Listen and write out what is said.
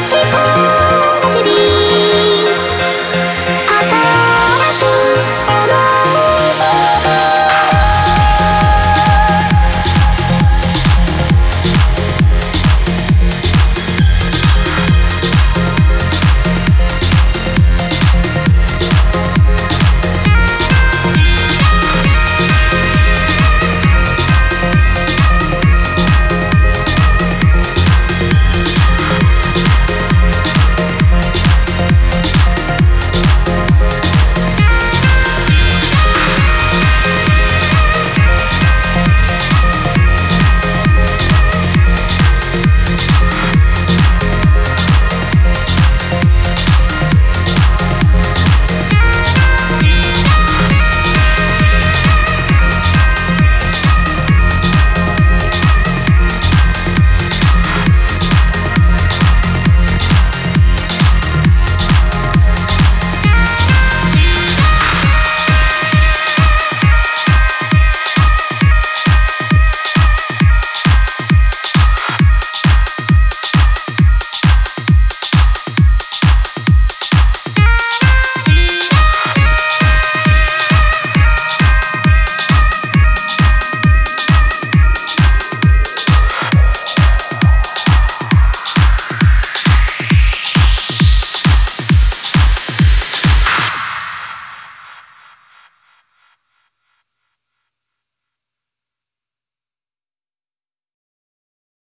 magical